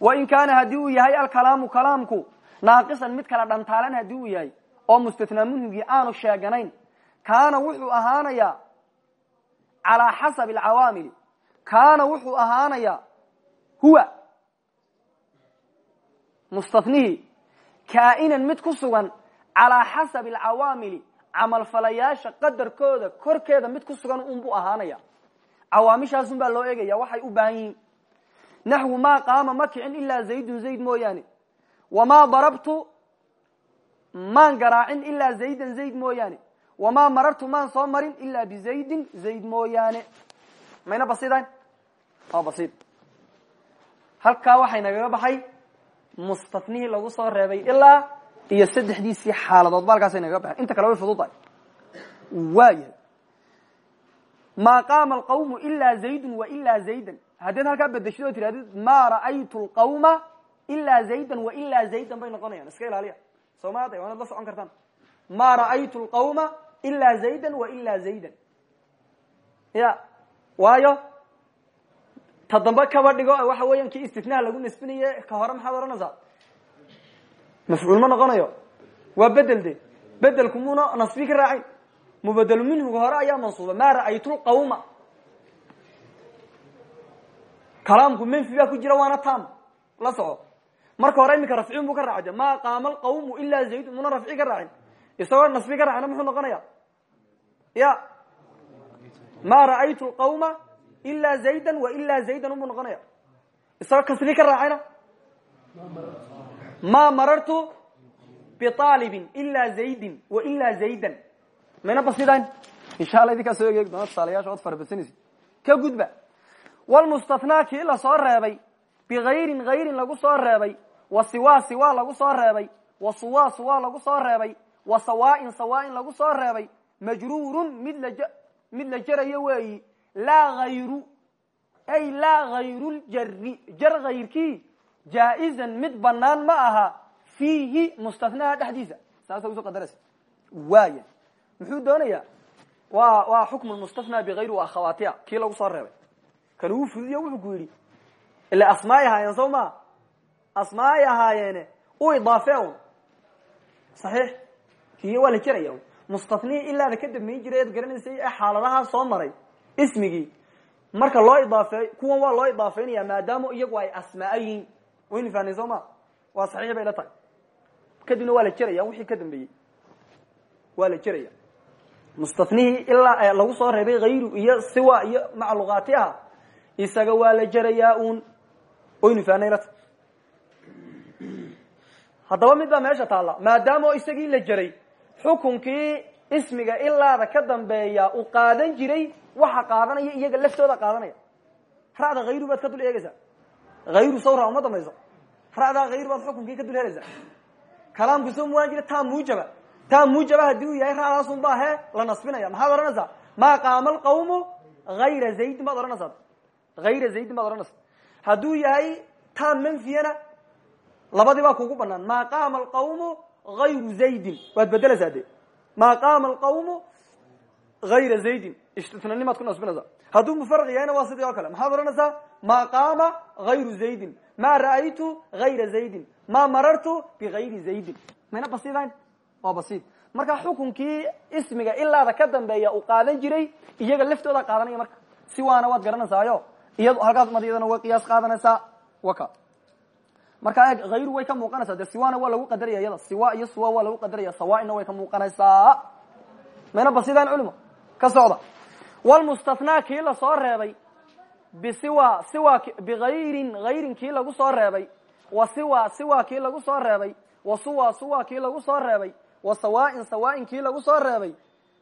wain kaana haddii uu yahay alkalaamu kalaamku naaqisan mid kala dhantaalan haddii uu yahay oo mustathnaa minhugii aanu sheeganayn kaana wuxuu ahaanayaa calaa xasabi alcawaamili kaana wuxuu ahaanayaa huwa mustathnihii kaa'inan mid ku sugan calaa xasabi alcawaamili camalfalayaasha qadarkooda korkeeda mid ku sugan unbuu ahaanaya cawaamishaasun baa loo eegaya waxay u baahan yihiin. Naxwu maa qaama ma kicin ilaa zaydun zayd mooyaane. Wamaa darabtu maan garaacin ilaa zaydan zayd mooyaane. Wamaa marartu maan soo marin ilaa bizaydin zayd mooyaane. Mayna basidan waa basid halkaa waxay nagaga baxay mustathnihii lagu soo reebay ilaa iyo saddexdiisii xaaladood. Ba halkaasay nagaga baxeen. Inta kale way fududahay waayahay maa qaama alqawmu ilaa zaydun wa ilaa zaydan. Haddaed halkaa bedeshid oo tirahdid ra'aytu lqawma ilaa zaydan wa ilaa zaydan bay noqonayaan. Iska ilaaliya soo maada waanad la socon kartaan. Maa ra'aytu lqawma ilaa zaydan wa ilaa zaydan. Ya waayo ta dambe kaba waxa weeyaan kii lagu nasbinaye ka hore maxaad odhanaysaa ma noqonayo. Waa bedel de. Bedelku nasbi ka raacin mubadelu minhuga hore ayaa mansuuba. Maa ra'aytu lqawma kalaamku menfi baa ku jira waana tam la soco marka hore iminka rafciun buu ka raaca maa qaama alqawmu ilaa zaydun muna rafci ka raacin. Isagoo nasbi ka raacina muxuu noqonaya? Ya. Maa ra'aytu lqawma ilaa zaydan wa ilaa zaydan unbuu noqonaya? Isagoo kasbi ka raacayna? Ma marartu biaalibin ilaa zaydin wa ilaa zaydan. Mayna basidan insha alla idinkaa soo egeegi doona tusaalayaasha ood farabadsanaysa ka gudba. Walmustathnaa kii la soo reebay bigayrin hayrin lagu soo reebay wa siwa siwa lagu soo reebay. Wa suwa suwa lagu soo reebay. Wa sawaain lagu soo reebay. Majruurun mid mid la jerayo weeyi. Laa hayru ay laa hayruljari jar hayrkii jaa-izan mid banaan ma aha fiihi mustathnaha dhexdiisa. Saasa u soo qadaraysa waaya muxuu doonayaa? Wa waa xukmu mustathnaa bigayri wa akhawaatiha kii lagu soo reebay. Kan uu fudiyo wuxuu ku yidhi ila asmaay ahaayeen soo ma asmaay ahaayeene u idaafe un saxiix. Kiyo waa la jeraya un mustathnihii ilaada ka dambayn jiray ead garanaysay xaaladahaa soo maray. Ismigii marka loo idaafeey kuwan waa loo idaafeynaya maadaama iyagu ay asmaa yihiin. Waynu waa saxiix bay la tahay. Kadibna waa la jeraya wixii ka dambeeyey. Waa la jeraya mustathnihii ilaa lagu soo reebay hayru iyo siwa iyo macluqaati ah. Isaga waa la jerayaa un waynu haddaba mid baa meesha taalla maadaama isagii la jeray xukunkii ismiga ilaada ka dambeeya uu qaadan jiray waxa qaadanaya iyaga laftooda qaadanaya. Ra'da hayru baad ka dul eegaysaa. Hayru sawra uma dambayso. Ra'daa hayru baad xukunkii ka dul helaysaa. Kalaamku soo muwaan jira taa muujaba. Taa muujaba haddii uu yahay ra'daasun baa he la nasbinaya. Maxaad odhanaysaa? Maa qaama alqawmu hayra zaydin baad odhanaysaa. Hayra zaydin baad odhanaysaa. Hadduu yahay taa manfiyana labadii baa kugu banaan maa qaama alqawmu hayru zaydin. Waad bedelaysaa de maa qaama alqawmu hayra zaydin. Istitnanimaad ku nasbinaysaa hadduu mufaraq yahayna waa sidii oo kale. Maxaad odhanaysaa maa qaama hayru zaydin. Ma ra'aytu hayra zaydin. Ma marartu bigayri zaydin. Mayna basidayn waa basiid. Marka xukunkii ismiga ilaada ka dambeeya uu qaadan jiray iyaga laftooda qaadanaya marka. Si waana waad garanaysaayo iyad halkaas mad iyadana way qiyaas qaadanaysaa. Waka marka eeg way ka muuqanaysaa de siwana waa lagu qadaraya iyada siwa iyo suwa waa lagu qadaraya sawaaina way ka muuqanaysaa. Mayna basidayn culimo ka socda. Wlmustathnaa kii la soo reebay bisiwa siwa bigayrin hayrin kii lagu soo reebay wa siwa siwa kii lagu soo reebay wa suwa suwa kii lagu soo reebay wa sawaain sawaain kii lagu soo reebay.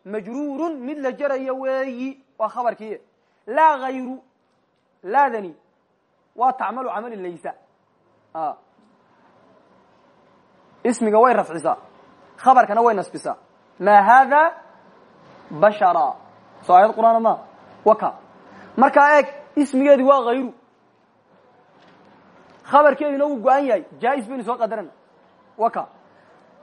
Majruurun mid la jerayo weeyi waa khabarkii. Laa hayru laadani waa tacmalu camali laysa ismiga way rafcisaa khabarkana way nasbisaa ma hada bashara. Soo aayad qur'aan ma? Waka. Markaa eeg ismigeedi waa hayru khabarkeedina wuu go-an yahay. Jaa-is baynu soo qadarana waka.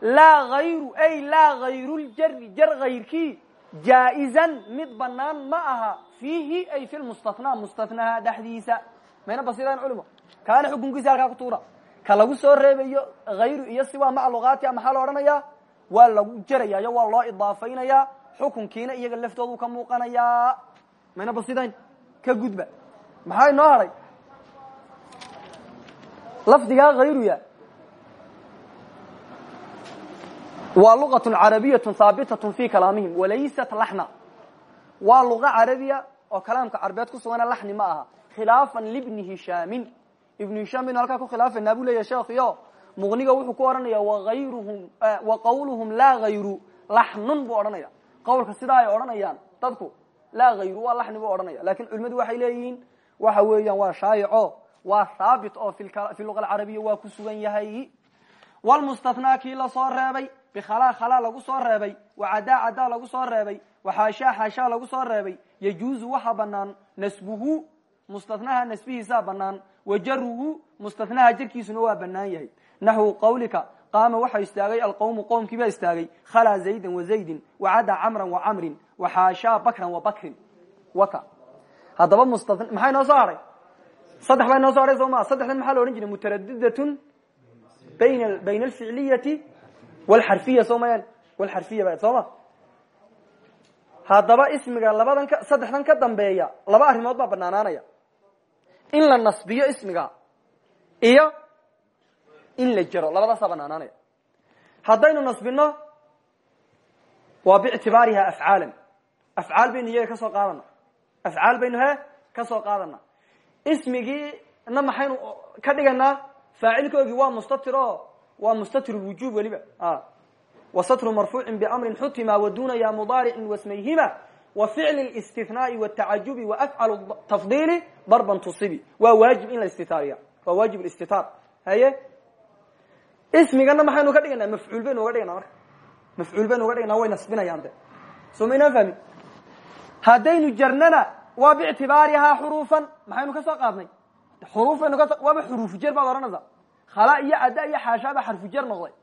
Laa hayru ay laa hayruljari jar hayrkii jaa-izan mid banaan ma aha. Fiihi ay fi lmustathnaa mustathnaha dhexdiisa. Mayna basidan culimo kaana xukunkiisa halkaa ku tuura ka lagu soo reebayo hayru iyo siwaa macluqaatia maxaa la odhanaya waa lagu jerayayo waa loo idaafaynaya xukunkiina iyaga laftoodu ka muuqanayaa mayna basidayn ka gudba maxaa inoo hadhay lafdigaa hayruya waa luqat carabiyat haabitat fi kalaamihim walaysat laxna waa luqa carabiya oo kalaamka carbeed ku sugana laxni ma aha khilaafan libni hishaamin ibnu hishaam baynu halkaa ku khilaafayna buu leya sheekhiyo muqniga wuxuu ku odhanaya waayruhum wa qawluhum laa hayru laxnun buu odhanaya. Qawlka sidaa ay odhanayaan dadku laa hayru waa laxni buu odhanaya. Lakin culimadu waxay leeyihiin waxa weeyaan waa shaayico waa haabit oo fi luqa alcarabiya waa ku sugan yahay. Wlmustathnaa kii la soo reebay bikhalaa khalaa lagu soo reebay wacadaa cadaa lagu soo reebay waxaashaa xaashaa lagu soo reebay yajuuzu waxa banaan nasbuhu mustathnaha nasbihiisaa banaan wajaruhu mustathnaha jarkiisuna waa banaan yahay naxwu qawlika qaama waxa istaagay alqawmu qowmkii baa istaagay khalaa zaydan wazaydin wacadaa camran wacamrin waxaashaa bakran wabakrin haddaba musta maxaa inoo soo hadhay saddex baa inoo so hadhay soo maa saddexdan maxaa la odhan jiray mutaradidatun bayn bayna alficliyati walxarfiya soo mayaan walxarfiya ba soo ma haddaba ismiga labadan saddexdan ka dambeeya laba arrimood baa banaanaanaya in la nasbiyo ismiga iyo in la jero labadaasaa banaanaanaya haddaynu nasbino waa bictibaariha afcaalan. Afcaal baynu iyaga ka soo qaadana afcaal baynu he ka soo qaadana ismigiina maxaynu ka dhiganaa faacilkoogii waa mustatir o waa mustatir wujub weliba. Wasatru marfuucin bamrin xutima waduna ya mudaaricin wasmayhima ficli istihnaai watacajubi waafcalu tafdili darban tusibi. Waa waajib in la istitaariya waa waajib istitaar haye? Ismigana maxaynu ka dhigana mafcuul baynu uga dhigana marka. Mafcuul baynu uga dhigana way nasbinayaan de soo maynaan fahmin? Haddaynu jarnana waa bictibaarihaa xuruufan maxaynu ka soo qaadnay? Xuruuf baynu ka waaba xuruufu jer baad odhanaysaa khala iyo cadda iyo xaashaaba xarfujer noqday.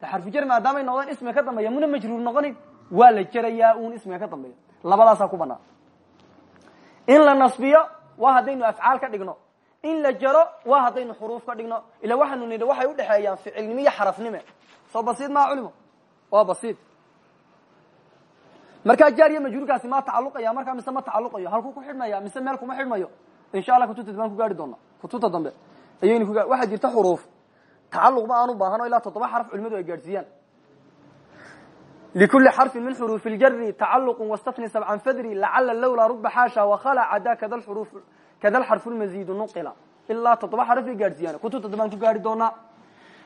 Xarfujer maadaamay noqdeen ismiga ka dambeeya muna majruur noqonin waa la jerayaa un ismiga ka dambeeya. Labadaasaa ku banaan in la nasbiyo waa haddaynu afcaal ka dhigno. In la jaro waa haddaynu xuruuf ka dhigno. Ila waxaanu nidhi waxay udhexeeyaan ficilnimo iyo xarafnime soo basiid maa culimo? Waa basiid. Markaa jaar iyo majruurkaasi ma tacaluqaya markaa mise ma tacaluqayo halkuu ku xidhmaya mise meel kuma xidhmayo? Insha allah kutubta baan ku gaari doona kutubta dambe ayaynu ku waxaa jirta xuruuf. Tacaluq ma aan baahano ilaa toddoba xaraf culimadu ay gaadhsiiyaan likuli xarfin min xuruufi ljari tacaluqu wastafni sabcan fadri lacala lowlaa ruba xaasha wakhala cadaa kada lxarfu lmaziidu nuqila ilaa toddoba xaraf ay gaadhsiiyaan kutubta dambe aan ku gaari doonaa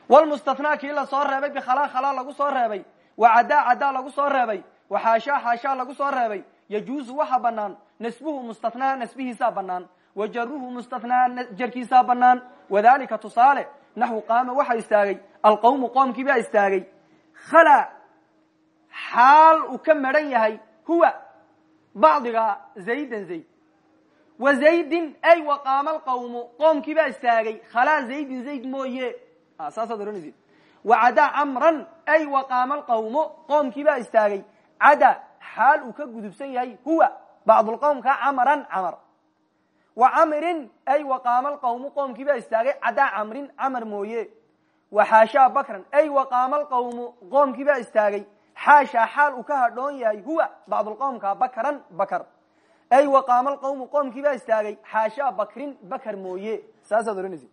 wlmustathnaa kii la soo reebay bikhalaa khalaa lagu soo reebay wacadaa cadaa lagu soo reebay waxaashaa xaashaa lagu soo reebay yajuuzu waxa banaan nasbuhu mustathnaha nasbihiisaa banaan wajaruhu mustathnaha jarkiisaa banaan wadalika tusaale naxwu qaama waxa istaagay alqawmu qoomkii baa istaagay xaal uu ka maran yahay huwa bacdiga zaydan zayd. Wa zaydin ay wa qaama alqawmu qoomkii baa istaagay khalaa zaydin zayd mooye. Saasaad ohanaysid wacadaa camran ay wa qaama alqawmu qoomkii baa istaagay. Cada xaal uu ka gudubsan yahay huwa bacdulqowmka camran camar. Wa camrin ay wa qaama alqawmu qoomkii baa istaagay cadaa camrin camar mooye. Wa xaashaa bakran ay wa qaama alqawmu baa istaagay xaashaa xaal uu ka hadhoon yahay huwa bacdulqowmka bakran bakar ay wa qaama alqawmu qoomkii baa istaagay xaashaa bakrin bakar mooye saasaad ohanaysid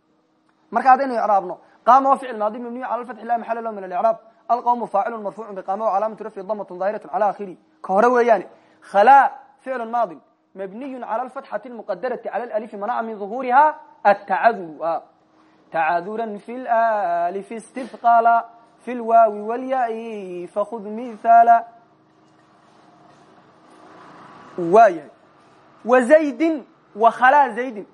marka haddaynu icraabno qaama waa ficil maadi mabniyu cala lfatxi la maxala lahu min alicraab alqawmu faacilu marfuucu biqaama wa calaamatu rafci damatun daahiratu cala akhiri ka hore weeyaane khalaa ficlu maadin mabniyu cala alfatxati lmuqadarati cala alif manaca min duhuriha atacaduru tacaduran fi lalifi istifqala fi lwaawi walyai fakud mithaala waa yahay wa zaydin wa khalaa zaydin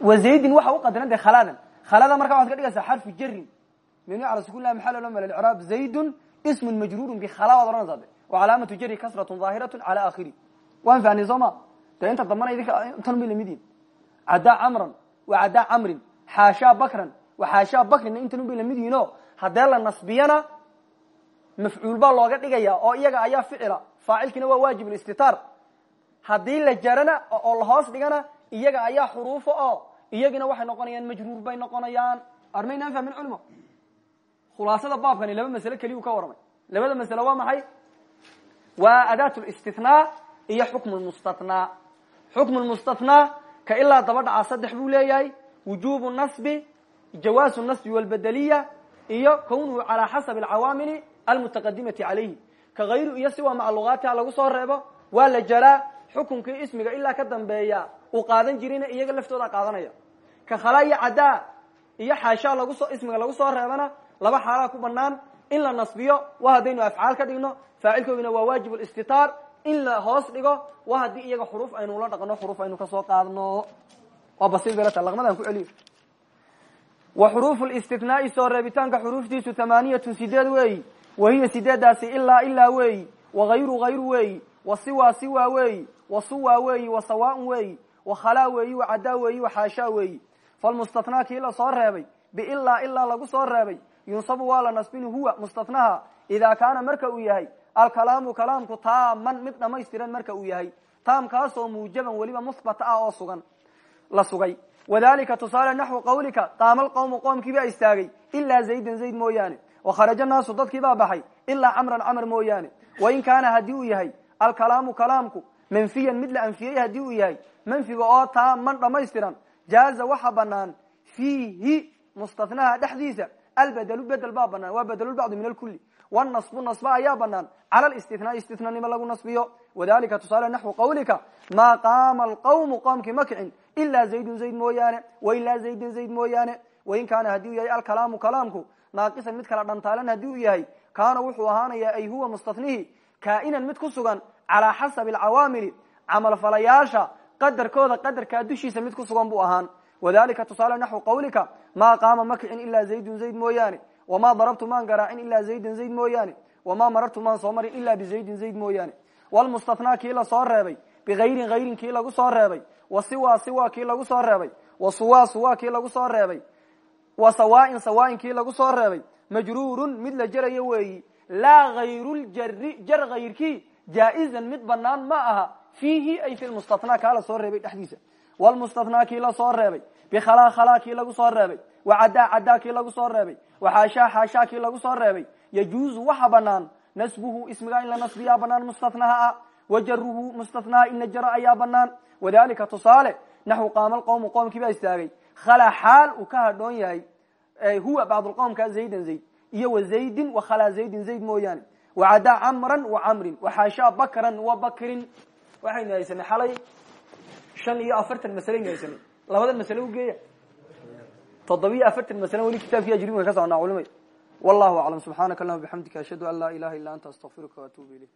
wa zaydin waxa u qadaran tahay khalaadan khalada markaa waxad ka dhigaysaa xarfu jarin mabni ala sukun lah maxal lo mel icraab zaydun ismun majruurun bikhala waad ohanaysaa de wa calaamatu jari kasratun daahiratu cala akhiri waan fahnay soo ma dee inta dambana idinka tan bay la mid yihiin caddaa camran wa caddaa camrin xaashaa bakran wa xaashaa bakrinna intan bay la mid yihiin o haddee la nasbiyana mafcuul baa looga dhigaya oo iyaga ayaa ficila faacilkiina waa waajib istitaar haddii la jarana oo lahoos dhigana iyaga ayaa xuruufa oo iyagina waxay noqonayaan majruur bay noqonayaan. Armaynaan fahmin culimo. Khulaasada baabkani laba masle keliyu ka warramay. Labada masle waa maxay? Waa adaat listithnaa iyo xukm lmustathnaa xukm lmustathnaa ka ilaa daba dhaca saddex buu leeyahay. Wujubu nasbi jawaasu nasbi walbedeliya iyo kownuhu calaa xasabi alcawaamili almutaqadimati calayhi ka hayru iyo siwa macluqaatiha lagu soo reebo waa la jaraa xukunkii ismiga ilaa ka dambeeya uu qaadan jirina iyaga laftooda qaadanaya ka khala iyo caddaa iyo xaashaa lagusoo ismiga lagu soo reebana laba xaalaa ku banaan in la nasbiyo waa haddaynu afcaal ka dhigno faacilkoodina waa waajib listitaar in la dhigo waa haddii iyaga xuruuf aynu ula dhaqno xuruuf aynu ka soo qaadno waa basiir belata laqmadaan ku celiyo wa xuruufu listitnaai soo reebitaanka xuruuftiisu tamaaniyatun sideed weeyi wa hiya sideedaasi ilaa ilaa weeyi wagayru hayru weeyi wa siwa siwa weeyi wa suwa weeyi wa sawaan weeyi wa khalaa weeyi wa caddaa weeyi wa xaashaa weeyi falmustathnaa kii la soo reebay? Biilaa ilaa lagu soo reebay. Yunsabu waa la nasbin huwa mustathnaha idaa kaana marka uu yahay alkalaamu kalaamku taaman mid dhamaystiran marka uu yahay. Taamkaasoo muujaban weliba musbat ah oo sugan la sugay wadalika tusaale naxwu qawlika qaama alqawmu qoomkiibaa istaagay ilaa zaydan zayd mooyaane wakharaja naasu dadkiibaa baxay ilaa camran camr mooyaane wain kaana haddii uu yahay alkalaamu kalaamku manfiyan mid la anfiyey haddii uu yahay manfiga oo taaman dhamaystiran jaaza waxa banaan fiihi mustathnaha dhexdiisa albedelu bedel baa banaan waa bedelulbacdi min alkuli wاnasbu nasba ayaa banaan cala listithnaa istithnanimo lagu nasbiyo wadalika tusaale naxwu qawlika maa qaama alqawmu qoomkii ma ilaa zaydun zayd mooyaane wailaa zaydin zayd mooyaane wain kaana haddii u yahay alkalaamu kalaamku naaqisan mid kala dhantaalan haddii uu yahay kaana wuxuu ahaanaya ay huwa mustathnihi kaa'inan mid ku sugan calaa xasabi alcawaamili camalfalayaasha qadarkooda qadarkaa dushiisa mid ku sugan buu ahaan wadalika tusaale naxwu qawlika maa qaama ma kicin ilaa zaydun zayd mooyaane wamaa darabtu maan garaacin ilaa zaydan zayd mooyaane wamaa marartu maan soo marin ilaa bizaydin zayd mooyaane walmustathnaa kii la soo reebay bigayrin hayrin kii lagu soo reebay wa siwa siwa kii lagu soo reebay wa suwa suwa kii lagu soo reebay wa sawaain kii lagu soo reebay majruurun mid la jerayo weeyi laa hayruljari jar hayrkii jaa-izan mid banaan ma aha fiihi ay fi lmustathnaa kaa la soo reebay dhexdiisa walmustathnaa kii la soo reebay bikhalaa khalaa kii lagu soo reebay wa caddaa caddaa kii lagu soo reebay wa xaashaa kii lagu soo reebay yajuuzu waxa banaan nasbuhu ismigaa in la nasbiyaa banaan mustathnaha ah wa jaruhu mustathnaha in la jaro ayaa banaan wadalika tusaale naxwu qaama alqowmu qoomkii baa istaagay khala xaal uu ka hadhoon yahay huwa bacdulqowmka zaydan zayd iyo wa zaydin wa khalaa zaydin zayd mooyaane wa caddaa camran wa camrin wa xaashaa bakran wa bakrin waxaynu haysanay xalay shan iyo afartan masaleynu haysanay labadan masale ugeeya toddobiyo afartan masale weli kitaabkii ajrimka ka soconaa culimay wallahu aclam subxaanaka allahuma bixamdika ashhadu an laa ilaha illa anta astaqfiruka waatuubu ilayk